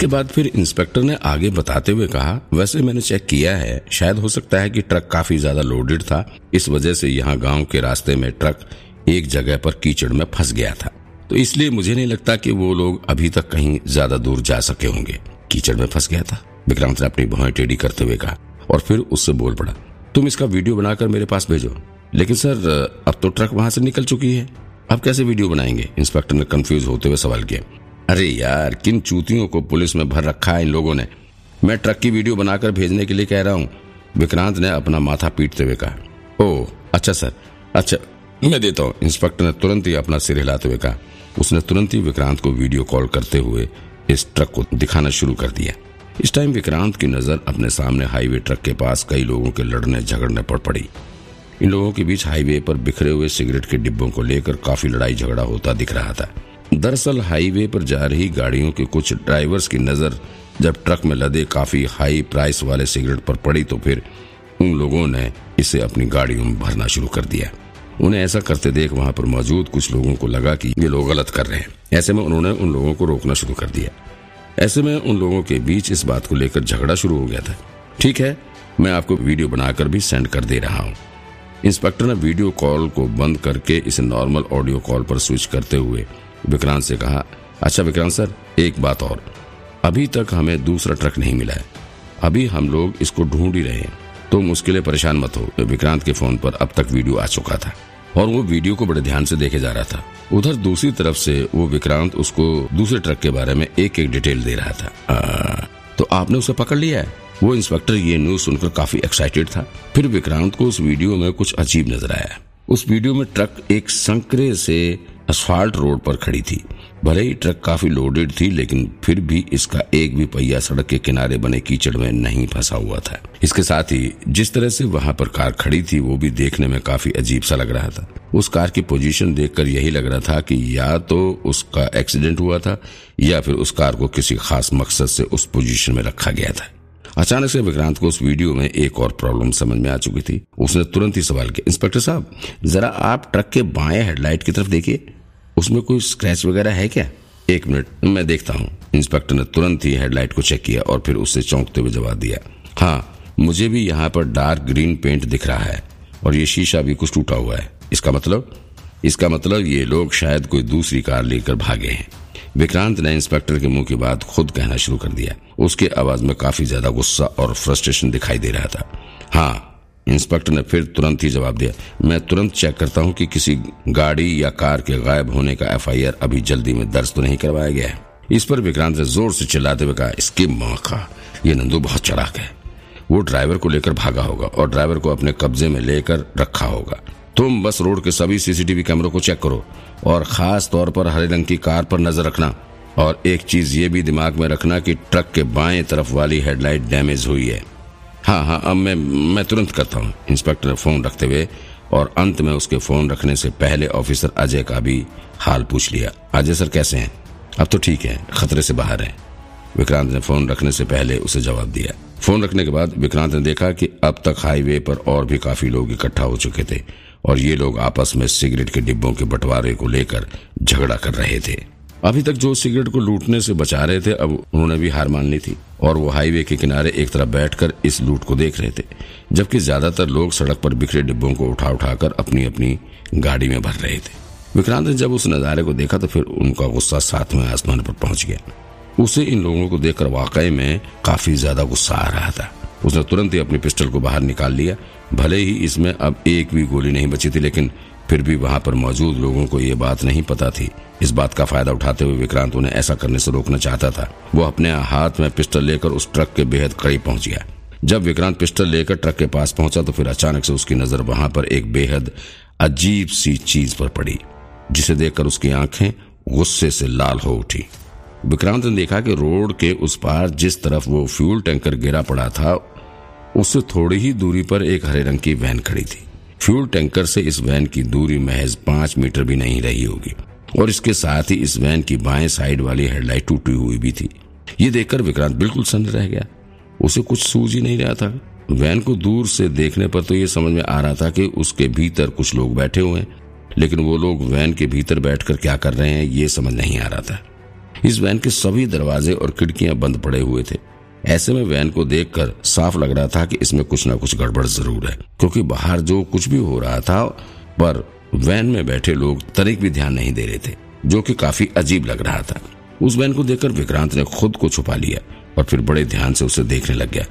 इसके बाद फिर इंस्पेक्टर ने आगे बताते हुए कहा, वैसे मैंने चेक किया है, शायद हो सकता है कि ट्रक काफ़ी ज़्यादा लोडेड था। इस वजह से यहाँ गाँव के रास्ते में ट्रक एक जगह पर कीचड़ में फंस गया था। तो इसलिए मुझे नहीं लगता कि वो लोग अभी तक कहीं ज़्यादा दूर जा सके होंगे। कीचड़ में फंस गया था। विक्रांत ने अपनी भौएँ टेढ़ी करते हुए कहा, और फिर उससे बोल पड़ा, तुम इसका वीडियो बनाकर मेरे पास भेजो। लेकिन सर, अब तो ट्रक वहाँ से निकल चुकी है। अब कैसे वीडियो बनाएँगे? इंस्पेक्टर ने कंफ्यूज होते हुए सवाल किया अरे यार, किन चूतियों को पुलिस में भर रखा है इन लोगों ने? मैं ट्रक की वीडियो बनाकर भेजने के लिए कह रहा हूँ। विक्रांत ने अपना माथा पीटते हुए कहा। ओ अच्छा सर अच्छा मैं देता हूँ। इंस्पेक्टर ने तुरंत ही अपना सिर हिलाते हुए कहा। उसने तुरंत ही विक्रांत को वीडियो कॉल करते हुए इस ट्रक को दिखाना शुरू कर दिया। इस टाइम विक्रांत की नज़र अपने सामने हाईवे ट्रक के पास कई लोगों के लड़ने झगड़ने पर पड़ी। इन लोगों के बीच हाईवे पर बिखरे हुए सिगरेट के डिब्बों को लेकर काफ़ी लड़ाई झगड़ा होता दिख रहा था। दरअसल हाईवे पर जा रही गाड़ियों के कुछ ड्राइवर्स की नज़र जब ट्रक में लदे काफ़ी हाई प्राइस वाले सिगरेट पर पड़ी तो फिर उन लोगों ने इसे अपनी गाड़ियों में भरना शुरू कर दिया। उन्हें ऐसा करते देख वहाँ पर मौजूद कुछ लोगों को लगा कि ये लोग गलत कर रहे हैं। ऐसे में उन्होंने उन लोगों को रोकना शुरू कर दिया। ऐसे में उन लोगों के बीच इस बात को लेकर झगड़ा शुरू हो गया था। ठीक है, मैं आपको वीडियो बनाकर भी सेंड कर दे रहा हूँ। इंस्पेक्टर ने वीडियो कॉल को बंद करके इसे नॉर्मल ऑडियो कॉल पर स्विच करते हुए विक्रांत से कहा अच्छा विक्रांत सर एक बात और। अभी तक हमें दूसरा ट्रक नहीं मिला है। अभी हम लोग इसको ढूंढ ही रहे हैं। तुम उसके लिए परेशान मत हो। विक्रांत के फ़ोन पर अब तक वीडियो आ चुका था और वो वीडियो को बड़े ध्यान से देखे जा रहा था। उधर दूसरी तरफ़ से वो विक्रांत उसको दूसरे ट्रक के बारे में एक एक डिटेल दे रहा था। आ, तो आपने उसे पकड़ लिया है? वो इंस्पेक्टर ये न्यूज़ सुनकर काफ़ी एक्साइटेड था। फिर विक्रांत को उस वीडियो में कुछ अजीब नज़र आया। उस वीडियो में ट्रक एक संकरे से असफाल्ट रोड पर खड़ी थी। भले ही ट्रक काफ़ी लोडेड थी, लेकिन फिर भी इसका एक भी पहिया सड़क के किनारे बने कीचड़ में नहीं फंसा हुआ था। इसके साथ ही जिस तरह से वहाँ पर कार खड़ी थी, वो भी देखने में काफ़ी अजीब सा लग रहा था। उस कार की पोजीशन देखकर यही लग रहा था कि या तो उसका एक्सीडेंट हुआ था, या फिर उस कार को किसी खास मकसद से उस पोजीशन में रखा गया था। अचानक से विक्रांत को उस वीडियो में एक और प्रॉब्लम समझ में आ चुकी थी। उसने तुरंत ही सवाल किया, इंस्पेक्टर साहब, जरा आप ट्रक के बाएँ हेडलाइट की तरफ़ देखिए। उसमें कोई स्क्रैच वगैरह है क्या? एक मिनट, मैं देखता हूँ। इंस्पेक्टर ने तुरंत ही हेडलाइट को चेक किया और फिर उससे चौंकते हुए जवाब दिया। हाँ मुझे भी यहाँ पर डार्क ग्रीन पेंट दिख रहा है और ये शीशा भी कुछ टूटा हुआ है। इसका मतलब? इसका मतलब ये लोग शायद कोई दूसरी कार लेकर भागे हैं। विक्रांत ने इंस्पेक्टर के मुँह की बात खुद कहना शुरू कर दिया। उसके आवाज़ में काफ़ी ज़्यादा गुस्सा और फ्रस्ट्रेशन दिखाई दे रहा था। हाँ इंस्पेक्टर ने फिर तुरंत ही जवाब दिया, मैं तुरंत चेक करता हूँ कि किसी गाड़ी या कार के गायब होने का एफआईआर अभी जल्दी में दर्ज तो नहीं करवाया गया है। इस पर विक्रांत ने ज़ोर से चिल्लाते हुए कहा, इसकी माँ का, ये नंदू बहुत चढ़ाक है। वो ड्राइवर को लेकर भागा होगा और ड्राइवर को अपने कब्जे में लेकर रखा होगा। तुम बस रोड के सभी सीसीटीवी कैमरों को चेक करो और खास तौर पर हरे रंग की कार पर नज़र रखना। और एक चीज़ ये भी दिमाग में रखना कि ट्रक के बाएँ तरफ़ वाली हेडलाइट डैमेज हुई है। हाँ हाँ अब मैं मैं तुरंत करता हूँ। इंस्पेक्टर फ़ोन रखते हुए और अंत में उसके फ़ोन रखने से पहले ऑफिसर अजय का भी हाल पूछ लिया। अजय सर कैसे हैं? अब तो ठीक है, खतरे से बाहर है। विक्रांत ने फ़ोन रखने से पहले उसे जवाब दिया। फ़ोन रखने के बाद विक्रांत ने देखा कि अब तक हाईवे पर और भी काफ़ी लोग इकट्ठा हो चुके थे और ये लोग आपस में सिगरेट के डिब्बों के बंटवारे को लेकर झगड़ा कर रहे थे। अभी तक जो सिगरेट को लूटने से बचा रहे थे, अब उन्होंने भी हार मान ली थी। और वो हाईवे के किनारे एक तरफ़ बैठकर इस लूट को देख रहे थे, जबकि ज़्यादातर लोग सड़क पर बिखरे डिब्बों को उठा उठाकर अपनी अपनी गाड़ी में भर रहे थे। विक्रांत ने जब उस नजारे को देखा तो फिर उनका गुस्सा सातवें आसमान पर पहुँच गया। उसे इन लोगों को देखकर वाकई में काफ़ी ज़्यादा गुस्सा आ रहा था। उसने तुरंत ही अपनी पिस्टल को बाहर निकाल लिया। भले ही इसमें अब एक भी गोली नहीं बची थी, लेकिन फिर भी वहाँ पर मौजूद लोगों को ये बात नहीं पता थी। इस बात का फ़ायदा उठाते हुए विक्रांत उन्हें ऐसा करने से रोकना चाहता था। वो अपने हाथ में पिस्टल लेकर उस ट्रक के बेहद करीब पहुँच गया। जब विक्रांत पिस्टल लेकर ट्रक के पास पहुँचा तो फिर अचानक से उसकी नज़र वहाँ पर एक बेहद अजीब सी चीज़ पर पड़ी, जिसे देखकर उसकी आँखें गुस्से से लाल हो उठी। विक्रांत ने देखा कि रोड के उस पार जिस तरफ़ वो फ्यूल टैंकर गिरा पड़ा था उससे थोड़ी ही दूरी पर एक हरे रंग की वैन खड़ी थी। फ्यूल टैंकर से इस वैन की दूरी महज पाँच मीटर भी नहीं रही होगी, और इसके साथ ही इस वैन की बाएँ साइड वाली हेडलाइट टूटी हुई भी थी। ये देखकर विक्रांत बिल्कुल सन्न रह गया। उसे कुछ सूझ ही नहीं रहा था। वैन को दूर से देखने पर तो ये समझ में आ रहा था कि उसके भीतर कुछ लोग बैठे हुए हैं, लेकिन वो लोग वैन के भीतर बैठकर क्या कर रहे हैं, ये समझ नहीं आ रहा था। इस वैन के सभी दरवाजे और खिड़कियाँ बंद पड़े हुए थे। ऐसे में वैन को देखकर साफ़ लग रहा था कि इसमें कुछ ना कुछ गड़बड़ ज़रूर है, क्योंकि बाहर जो कुछ भी हो रहा था, पर वैन में बैठे लोग तरीक भी ध्यान नहीं दे रहे थे, जो कि काफ़ी अजीब लग रहा था। उस वैन को देखकर विक्रांत ने खुद को छुपा लिया और फिर बड़े ध्यान से उसे देखने लग गया।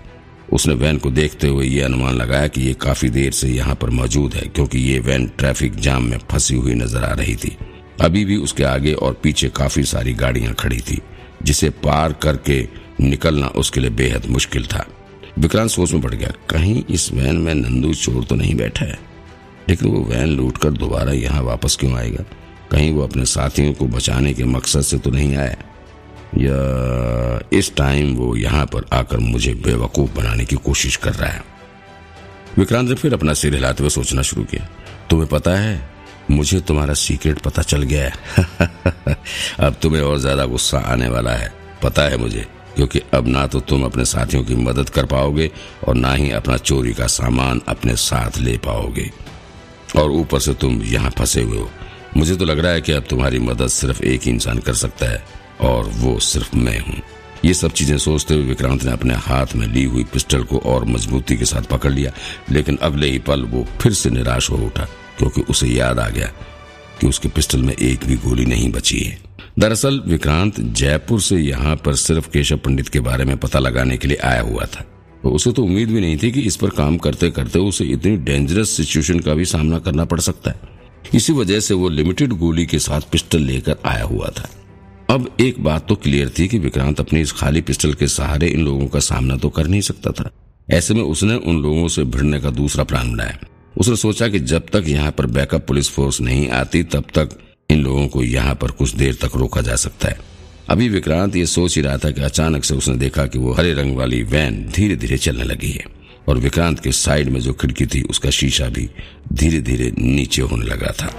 उसने वैन को देखते हुए ये अनुमान लगाया कि ये काफ़ी देर से यहाँ पर मौजूद है, क्योंकि ये वैन ट्रैफ़िक जाम में फंसी हुई नज़र आ रही थी। अभी भी उसके आगे और पीछे काफ़ी सारी गाड़ियाँ खड़ी थी। जिसे पार करके निकलना उसके लिए बेहद मुश्किल था। विक्रांत सोच में पड़ गया। कहीं इस वैन में नंदू चोर तो नहीं बैठा है। लेकिन वो वैन लूटकर दोबारा यहाँ वापस क्यों आएगा? कहीं वो अपने साथियों को बचाने के मकसद से तो नहीं आया। या इस टाइम वो यहाँ पर आकर मुझे बेवकूफ़ बनाने की कोशिश कर रहा है। विक्रांत ने फिर अपना सिर हिलाते हुए सोचना शुरू किया। तुम्हें पता है मुझे तुम्हारा सीक्रेट पता चल गया है। अब तुम्हें और ज़्यादा गुस्सा आने वाला है। पता है मुझे, क्योंकि अब ना तो तुम अपने साथियों की मदद कर पाओगे और ना ही अपना चोरी का सामान अपने साथ ले पाओगे। और ऊपर से तुम यहाँ फंसे हुए हो। मुझे तो लग रहा है कि अब तुम्हारी मदद सिर्फ़ एक ही इंसान कर सकता है, और वो सिर्फ़ मैं हूँ। ये सब चीज़ें सोचते हुए विक्रांत ने अपने हाथ में ली हुई पिस्टल को और मजबूती के साथ पकड़ लिया, लेकिन अगले ही पल वो फिर से निराश हो उठा। क्योंकि उसे याद आ गया कि उसके पिस्टल में एक भी गोली नहीं बची है। दरअसल, विक्रांत जयपुर से यहाँ पर सिर्फ़ केशव पंडित के बारे में पता लगाने के लिए आया हुआ था। तो उसे तो उम्मीद भी नहीं थी कि इस पर काम करते करते उसे इतनी डेंजरस सिचुएशन का भी सामना करना पड़ सकता है। इसी वजह से वो लिमिटेड गोली के साथ पिस्टल लेकर आया हुआ था। अब एक बात तो क्लियर थी कि विक्रांत अपनी इस खाली पिस्टल के सहारे इन लोगों का सामना तो कर नहीं सकता था। ऐसे में उसने उन लोगों से भिड़ने का दूसरा प्लान बनाया उसने सोचा कि जब तक यहाँ पर बैकअप पुलिस फोर्स नहीं आती, तब तक इन लोगों को यहाँ पर कुछ देर तक रोका जा सकता है। अभी विक्रांत ये सोच ही रहा था कि अचानक से उसने देखा कि वो हरे रंग वाली वैन धीरे धीरे चलने लगी है और विक्रांत के साइड में जो खिड़की थी, उसका शीशा भी धीरे धीरे नीचे होने लगा था।